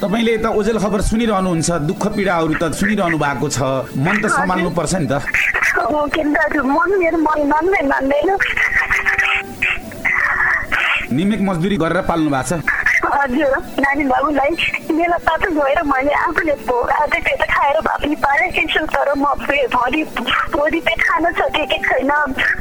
तपाईँले त ओजेल खबर सुनिरहनुहुन्छ दुःख पीडाहरू त सुनिरहनु भएको छ। मन त सम्हाल्नु पर्छ नि त। निमेक मजदुरी गरेर पाल्नु भएको छ। हजुर। नानी बाबुलाई मेला तातो गएर मैले आफूले आधै पेट खाएर भए पनि पारेको छु तर म भरि भोलि पेट खान सकेकै छैन।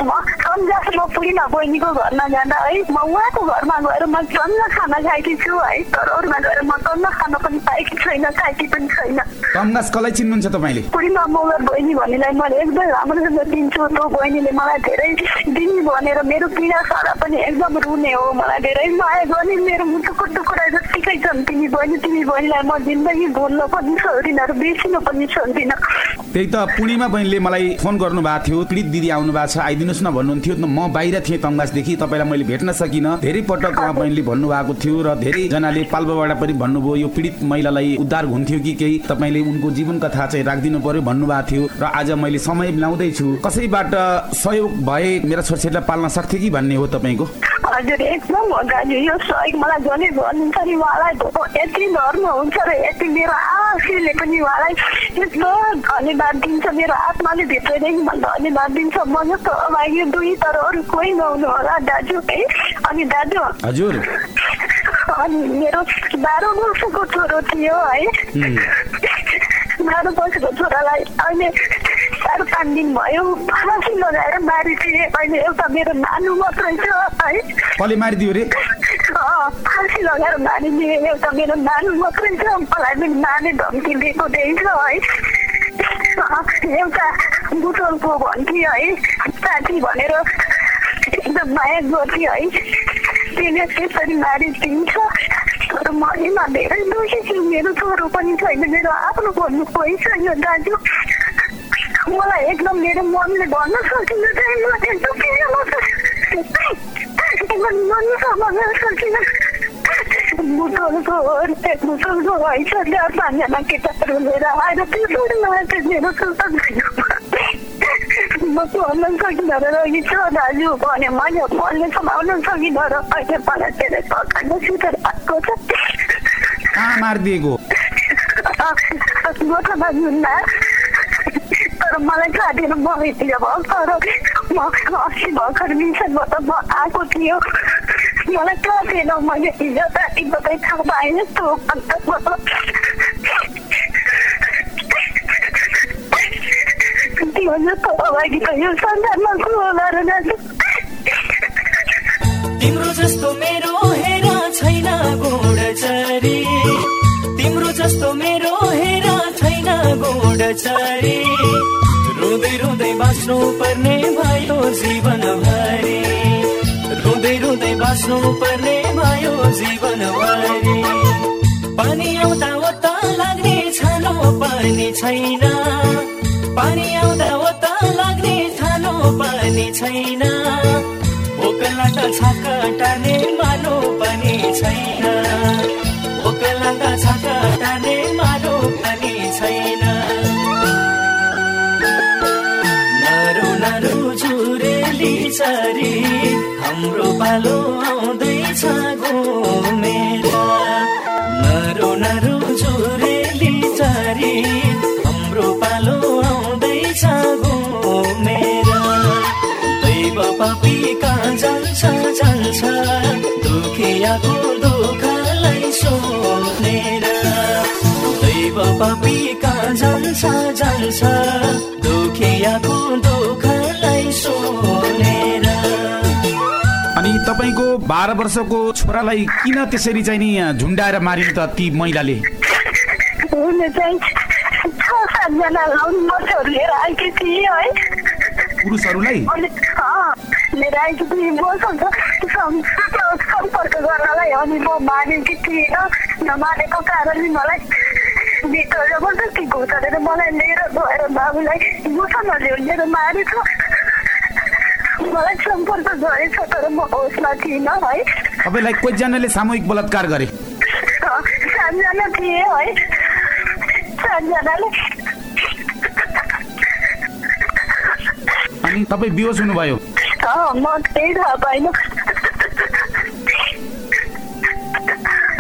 म सम्झासम्म पुगिन बहिनीको घरमा जाँदा है म उहाँको घरमा गएर म जन्न खाना खाएकी छु है तर अरूमा गएर म जन्न खान पनि पाएकी छैन खाएकी पनि छैन। कङ्गास कसलाई चिन्नुहुन्छ तपाईँले? पूर्णिमा मगर बहिनी भन्नेलाई मैले एकदम राम्रोसँग दिन्छु त्यो बहिनीले मलाई धेरै दिने भनेर मेरो पीडा सारा पनि एकदम रुने हो। मलाई धेरै माया गर्ने मेरो मुटुको टुक्रा जत्तिकै छन् तिमी बहिनी तिमी बहिनीलाई म जिन्दगी भुल्न पनि सक्दिनँ र पनि सक्दिनँ त्यही त पूर्णिमा बहिनीले मलाई फोन गर्नु भएको थियो। पीडित दिदी आउनु भएको छ। आइदिनुहोस् न भन्नुहुन्थ्यो। म बाहिर थिएँ तङ्गासदेखि तपाईँलाई मैले भेट्न सकिनँ। धेरै पटक उहाँ बहिनीले भन्नुभएको थियो र धेरैजनाले पाल्पाबाट पनि भन्नुभयो यो पीडित महिलालाई उद्धार हुन्थ्यो कि केही? तपाईँले उनको जीवन कथा चाहिँ राखिदिनु पर्यो भन्नुभएको थियो र आज मैले समय मिलाउँदैछु कसैबाट सहयोग भए मेरा छोरछोरीलाई पाल्न सक्थेँ कि भन्ने हो तपाईँको? हजुर एकदम हो दाजु यो सहयोग मलाई जसले भन्नुहुन्छ नि उहाँलाई यति धर्म हुन्छ र यति मेरो आशीले पनि उहाँलाई यस्तो धन्यवाद दिन्छ मेरो आत्माले भित्रैदेखि म धन्यवाद दिन्छ म जस्तो अभागी दुई तर अरू कोही नहुनु होला दाजु है? अनि दाजु हजुर। अनि मेरो बाह्र वर्षको छोरो थियो है। बाह्र वर्षको छोरालाई अहिले चार पाँच दिन भयो। फाँसी लगाएर मारिदिए अहिले एउटा मेरो नानु मात्रै छ है। कसले मारिदियो रे? फाँसी लगाएर मारिदिए एउटा मेरो नानु मात्रै छ। मलाई पनि नानी धम्की दिएको देख्छ है। एउटा बुटोलको भन्थ्यो है। साथी भनेर एकदम माया गर्थ्यो है। त्यसले त्यसरी मारिदिन्छ। तर ममा धेरै दुखी छु मेरो छोरो पनि छैन। मेरो आफ्नो भन्नु कोही छैन दाजु। मलाई एकदम मेरो मनले भन्न सकिनँ चाहिँ म एकदम किन एकदम मन सम्हाल्न सकिनँ बुटोलको बुटोलको है चार पाँचजना केटाहरू लिएर आएर त्यो मात्र मेरो छोरा म भन्न सकिनँ र अघि छ दाजु भने मैले मनले सम्हाल्न सकिनँ र अहिले मलाई धेरै प्रकारले सुधार भएको छ कहाँ मारिदिएको गोठामा जुन्दा तर मलाई खाँदैन मगैतिर भयो तर म अस्ति भर्खर मिसनबाट म आएको थियो। मलाई थाहा थिएन मैले हिजो थाहा त यो संसारमा को होला र दाजु तिम्रो जस्तो मेरो हेर छैन गोडचरी। तिम्रो जस्तो मेरो हेर छैन गोडचरी। रुँदै रुँदै बाँच्नु पर्ने भयो जीवनभरि रुँदै रुँदै बाँच्नु पर्ने भयो जीवनभरि पानी आउँदा उता लाग्ने छानो पनि छैन। पानी आउँदा उता लाग्ने छानो पनि छैन। ओकलाका छाका टाने मानो पनि छैन। चरी हाम्रो पालो आउँदैछ नारो नारो जुरेली चरी हाम्रो पालो आउँदैछ दैव पापी कहाँ जान्छ जान्छ। दुखियाको दुःखलाई सोनेर। दैव पापी कहाँ जान्छ जान्छ। वर्षको छोरालाई किन त्यसरी चाहिँ नि झुन्डाएर मारिन् त ती महिलाले? पुरुषहरूलाई? मसँग सम्पर्क गर्नलाई अनि म मानेकी थिइनँ नमानेको कारणले मलाई भित्र जबरजस्ती घुसालेर मलाई लिएर गएर बाबुलाई गुसामा ल्याएर मारेछ मलाई सम्पर्क गरेछ तर म होसमा थिइनँ है। तपाईँलाई कतिजनाले सामूहिक बलात्कार गरे। सातजना थिए है। सातजनाले अनि तपाईँ बिहोस हुनुभयो? अँ, म त्यही थाहा पाइनँ।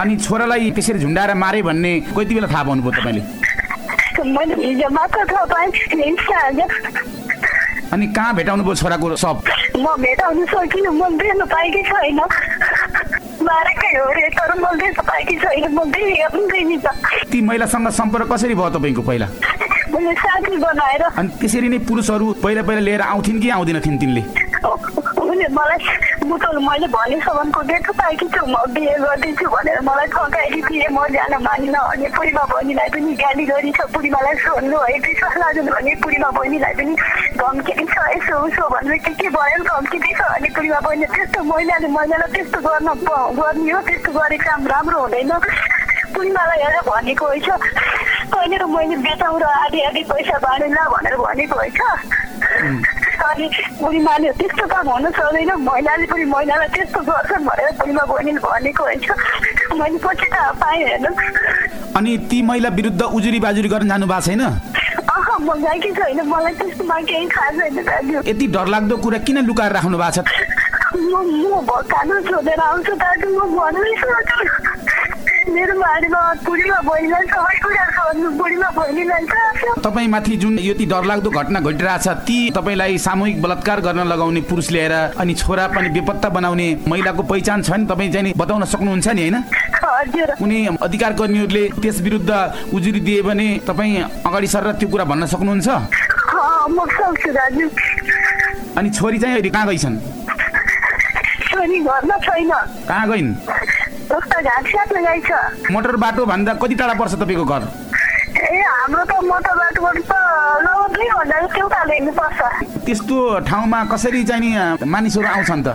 अनि छोरालाई त्यसरी झुन्डाएर मारे भन्ने कति बेला थाहा पाउनुभयो तपाईँले? मैले हिजो मात्र थाहा पाएँ हिंसा आज अनि कहाँ भेटाउनु भयो छोराको सब म भेटाउनु सकिनँ म देख्न पाएकै छैन मारेकै हो रे तर म देख्न पाएकै छैन म पनि देखिन त ती महिलासँग सम्पर्क कसरी भयो तपाईँको पहिला? मैले साथी बनाएर अनि त्यसरी नै पुरुषहरू पहिला पहिला लिएर आउँथिन् कि आउँदैनथिन् तिनले? उसले मलाई बुटोल मैले भनेसम्मको देख्न पाएकी छु म बिहे गर्दैछु भनेर मलाई ठकाएकी थिएँ म जान मानिन अनि बुढीमा बहिनीलाई पनि गाली गरी छ बुढीमालाई सोध्नु है विश्वास लाग्नु भने बुढीमा बहिनीलाई पनि धम्की छ यसो उसो भनेर के के भयो धम्की दिन्छ अनि बुढीमा बहिनी त्यस्तो महिलाले महिलालाई त्यस्तो गर्न गर्ने हो त्यस्तो गरेको काम राम्रो हुँदैन। बुढीमालाई हेरेर भनेको होइन अहिले र मैले बेचाउँ र आधी आधी पैसा बाँडेला भनेर भनेको होइन अनि बुढीमाले त्यस्तो काम हुन सक्दैन। महिलाले पनि महिलालाई त्यस्तो गर्छन् भनेर बुढीमा बहिनीले भनेको होइन। मैले पछि त पाएँ हेर्नु अनि ती महिला विरुद्ध उजुरी बाजुरी गर्न जानु भएको छैन? यति डरलाग्दो कुरा किन लुकाएर राख्नु भएको छ? म म भक्कानु सोधेर आउँछु दाजु। म भन्नै सक्छु मेरो बारेमा बुढीमा बहिनीलाई सबै कुरा छ तपाईँमाथि जुन यति डरलाग्दो घटना घटिरहेछ ती तपाईँलाई सामूहिक बलात्कार गर्न लगाउने पुरुष ल्याएर अनि छोरा पनि बेपत्ता बनाउने महिलाको पहिचान छ नि तपाईँ चाहिँ बताउन सक्नुहुन्छ नि होइन? कुनै अधिकार कर्मीहरूले त्यस विरुद्ध उजुरी दिए भने तपाईँ अगाडि सरेर त्यो कुरा भन्न सक्नुहुन्छ? अनि छोरी चाहिँ अहिले कहाँ गइछन्? कहाँ गइन्? मोटर बाटो भन्दा कति टाढा पर्छ तपाईँको घर? त्यस्तो ठाउँमा कसरी चाहिँ मानिसहरू आउँछन् त?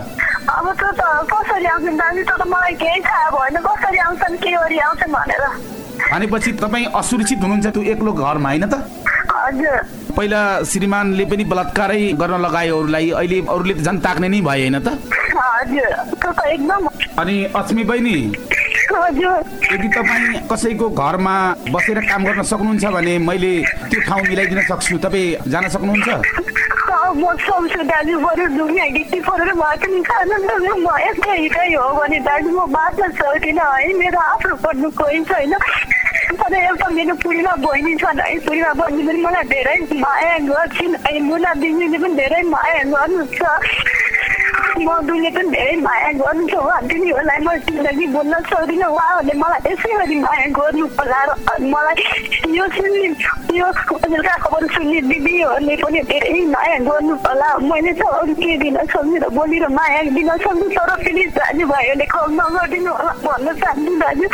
अब त्यो त कसरी आउँछन् दाजु त मलाई केही थाहा भएन। कसरी आउँछन् के गरी आउँछन् भनेर। भनेपछि तपाईँ असुरक्षित हुनुहुन्छ त्यो एक्लो घरमा होइन त? हजुर। पहिला श्रीमानले पनि बलात्कारै गर्न लगायो अरूलाई अहिले अरूले त झन् ताक्ने नै भयो होइन त? हजुर। अनि अस्मी बहिनी? हजुर। यदि तपाईँ कसैको घरमा बसेर काम गर्न सक्नुहुन्छ भने मैले त्यो ठाउँ मिलाइदिन सक्छु। तपाईँ जान सक्नुहुन्छ? म सक्छु दाजु बरु दुनियाँ गिटी परेर भए पनि हिँडै हो भने दाजु म बाँच्न सकिनँ है। मेरो आफ्नो पढ्नु कोही छैन। तर एउटा मेरो बुढीमा बहिनी छन् है। बुढीमा बहिनी पनि मलाई धेरै माया गर्छिन्। है मुना दिदीले पनि धेरै माया गर्नुहुन्छ। म दुईले पनि धेरै माया गर्नुहुन्छ उहाँ दिदीहरूलाई म जिन्दगी बोल्न सक्दिनँ उहाँहरूले मलाई यसै गरी माया गर्नु होला र मलाई यो सुन्ने यो हजुरका खबर सुन्ने दिदीहरूले पनि धेरै माया गर्नु होला मैले त अरू के दिन सक्छु र बोली र माया दिन सक्छु तर प्लिज दाजुभाइहरूले कल नगरिदिनु होला भन्न चाहन्छु दाजु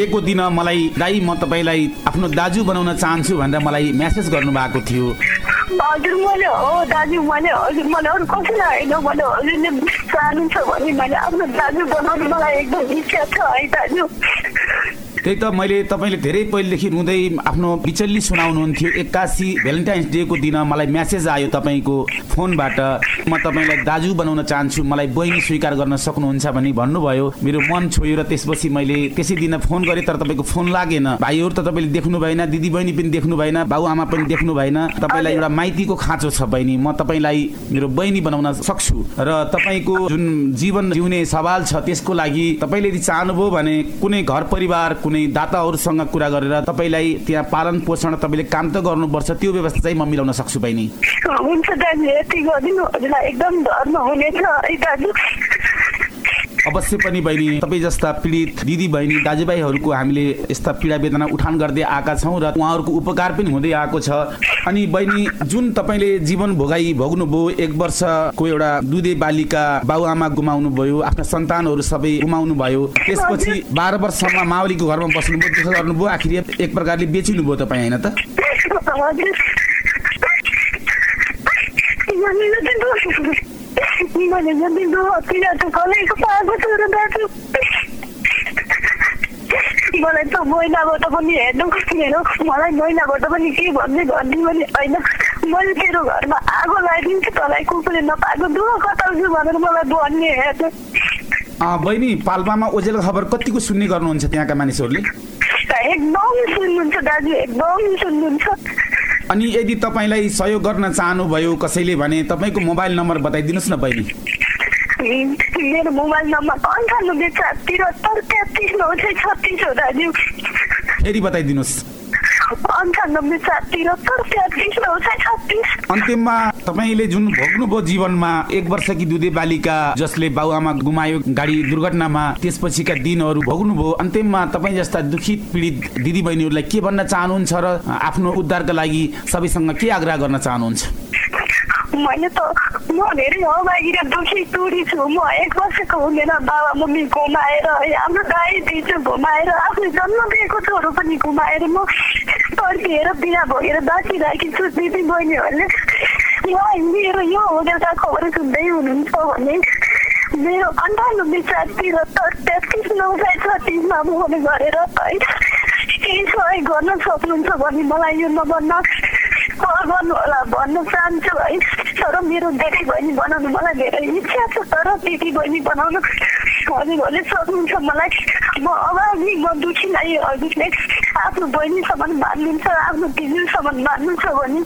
डेको दिन मलाई दाई म तपाईँलाई आफ्नो दाजु बनाउन चाहन्छु भनेर मलाई म्यासेज गर्नुभएको थियो। हजुर मैले हो दाजु मैले हजुर मैले अरू कसैलाई होइन मैले हजुरले चाहनुहुन्छ भने मैले आफ्नो दाजु बनाउनु मलाई एकदम इच्छा छ है दाजु। त्यही त मैले तपाईँले धेरै पहिलेदेखि रुँदै आफ्नो बिचल्ली सुनाउनुहुन्थ्यो। एक्कासी भ्यालेन्टाइन्स डेको दिन मलाई म्यासेज आयो तपाईँको फोनबाट। म तपाईँलाई दाजु बनाउन चाहन्छु। मलाई बहिनी स्वीकार गर्न सक्नुहुन्छ भने भन्नुभयो। मेरो मन छोयो र त्यसपछि मैले त्यसै दिन फोन गरेँ तर तपाईँको फोन लागेन। भाइहरू त तपाईँले देख्नु भएन दिदी बहिनी पनि देख्नु भएन बाउ आमा पनि देख्नु भएन। तपाईँलाई एउटा माइतीको खाँचो छ बहिनी। म तपाईँलाई मेरो बहिनी बनाउन सक्छु। र तपाईँको जुन जीवन जिउने सवाल छ त्यसको लागि तपाईँले यदि चाहनुभयो भने कुनै घर परिवार कुनै दाताहरूसँग कुरा गरेर तपाईँलाई त्यहाँ पालन पोषण तपाईँले काम त गर्नुपर्छ त्यो व्यवस्था चाहिँ म मिलाउन सक्छु बहिनी। हुन्छ दाजु यति गरिदिनु। एकदम धर्म हुनेछ। अवश्य पनि बहिनी तपाईँ जस्ता पीडित दिदी बहिनी दाजुभाइहरूको हामीले यस्ता पीडा वेदना उठान गर्दै आएका छौँ र उहाँहरूको उपकार पनि हुँदै आएको छ। अनि बहिनी जुन तपाईँले जीवन भोगाई भोग्नुभयो एक वर्षको एउटा दुधे बालिका बाबुआमा गुमाउनु भयो आफ्ना सन्तानहरू सबै गुमाउनु भयो त्यसपछि बाह्र वर्षसम्म मावलीको घरमा बस्नुभयो त्यसो गर्नुभयो आखिर एक प्रकारले बेचिनुभयो तपाईँ होइन त? मैले यहाँ दिनु अति त कलेको पाएको छु र दाजु मलाई त महिनाबाट पनि हेर्नु मेरो मलाई महिनाबाट पनि के भन्ने भन्ने पनि होइन मैले तेरो घरमा आगो लगाइदिन्छु तँलाई कुकुरले नपाएको दुःख कताउँछु भनेर मलाई भन्ने हेर्नु बहिनी पाल्पामा ओजेल खबर कतिको सुन्ने गर्नुहुन्छ त्यहाँका मानिसहरूले एकदम सुन्नुहुन्छ दाजु एकदम सुन्नुहुन्छ अनि यदि तपाईँलाई सहयोग गर्न चाहनुभयो कसैले भने तपाईँको मोबाइल नम्बर बताइदिनुहोस् न बहिनी। मेरो मोबाइल नम्बर अन्ठानब्बे चार त्रिहत्तर तेत्तिस नौ सय छत्तिस हो दाजु। फेरि बताइदिनुहोस्। अन्ठानब्बे अन्तिममा तपाईँले जुन भोग्नुभयो जीवनमा एक वर्षकी दुधे बालिका जसले बाबुआमा गुमायो गाडी दुर्घटनामा त्यसपछिका दिनहरू भोग्नुभयो अन्तिममा तपाईँ जस्ता दुखित पीडित दिदी बहिनीहरूलाई के भन्न चाहनुहुन्छ र आफ्नो उद्धारका लागि सबैसँग के आग्रह गर्न चाहनुहुन्छ? मैले त म धेरै र दुखी टुरी छु म एक वर्षको हुँदैन बाबा मम्मी घुमाएर हाम्रो दाई दिजु घुमाएर आफ्नो जन्म दिएको छोरो पनि घुमाएर म तर्किएर बिहा भएर बाँचिरहेकी छु दिदी बहिनीहरूले मलाई मेरो यो होटेलका खबर सुन्दै हुनुहुन्छ भने मेरो अन्ठानब्बे चार त्रिहत्तर तेत्तिस नौ सय छत्तिसमा फोन गरेर है केही सहयोग गर्न सक्नुहुन्छ भने मलाई यो नम्बरमा कल गर्नु होला भन्न चाहन्छु है तर मेरो दिदी बहिनी बनाउनु मलाई धेरै इच्छा छ तर दिदी बहिनी बनाउन। हजुरहरूले सक्नुहुन्छ मलाई म अभागी म दुखीलाई हजुरले आफ्नो बहिनीसम्म मान्नुहुन्छ आफ्नो दिदीसम्म मान्नुहुन्छ भने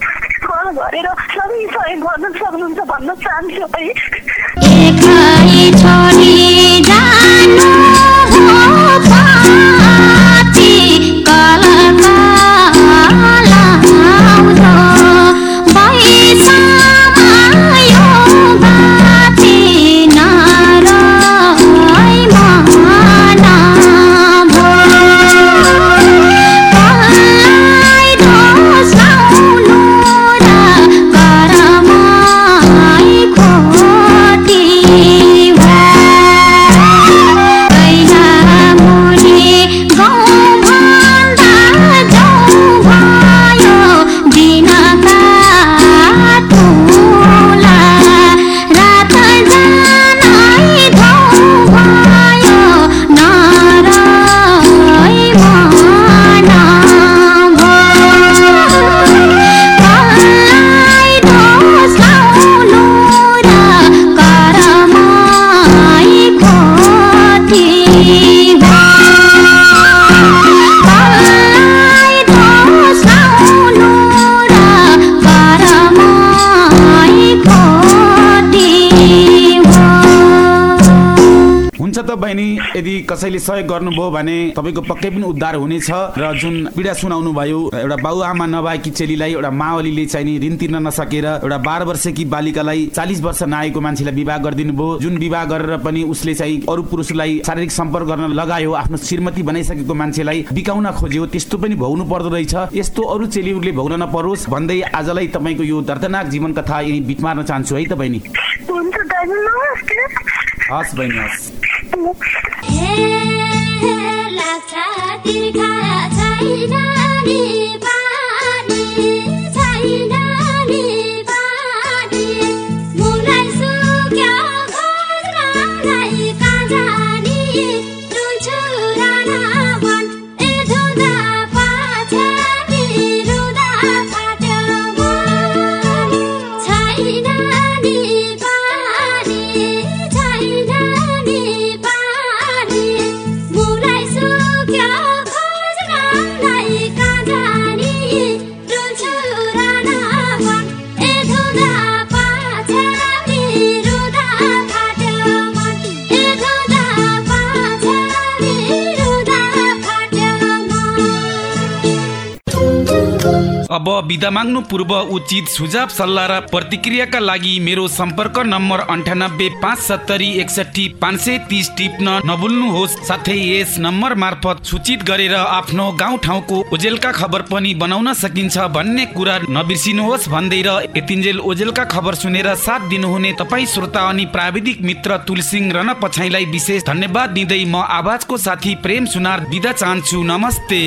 कल गरेर सबै सहयोग गर्न सक्नुहुन्छ भन्न चाहन्छु है बहिनी यदि कसैले सहयोग गर्नुभयो भने तपाईँको पक्कै पनि उद्धार हुनेछ। र जुन पीडा सुनाउनु भयो एउटा बाबुआमा नभएकी चेलीलाई एउटा मावलीले चाहिँ ऋण तिर्न नसकेर एउटा बाह्र वर्षकी बालिकालाई चालिस वर्ष नआएको मान्छेलाई विवाह गरिदिनु भयो जुन विवाह गरेर पनि उसले चाहिँ अरू पुरुषलाई शारीरिक सम्पर्क गर्न लगायो आफ्नो श्रीमती बनाइसकेको मान्छेलाई बिकाउन खोज्यो त्यस्तो पनि भोग्नु पर्दो रहेछ। यस्तो अरू चेलीहरूले भोग्न नपरोस् भन्दै आजलाई तपाईँको यो दर्दनाक जीवन कथा यही बिच मार्न चाहन्छु है त बहिनी। हस् बहिनी हस्। छैन बिदा माग्नु पूर्व उचित सुझाव सल्लाह र प्रतिक्रियाका लागि मेरो सम्पर्क नम्बर अन्ठानब्बे पाँच सत्तरी एकसठी पाँच सय तिस टिप्न नभुल्नुहोस्। साथै यस नम्बर मार्फत सूचित गरेर आफ्नो गाउँ ठाउँको ओजेलका खबर पनि बनाउन सकिन्छ भन्ने कुरा नबिर्सिनुहोस् भन्दै र यतिन्जेल ओजेलका खबर सुनेर साथ दिनुहुने तपाईँ श्रोता अनि प्राविधिक मित्र तुलसिंह रन पछाइलाई विशेष धन्यवाद दिँदै म आवाजको साथी प्रेम सुनार बिदा चाहन्छु। नमस्ते।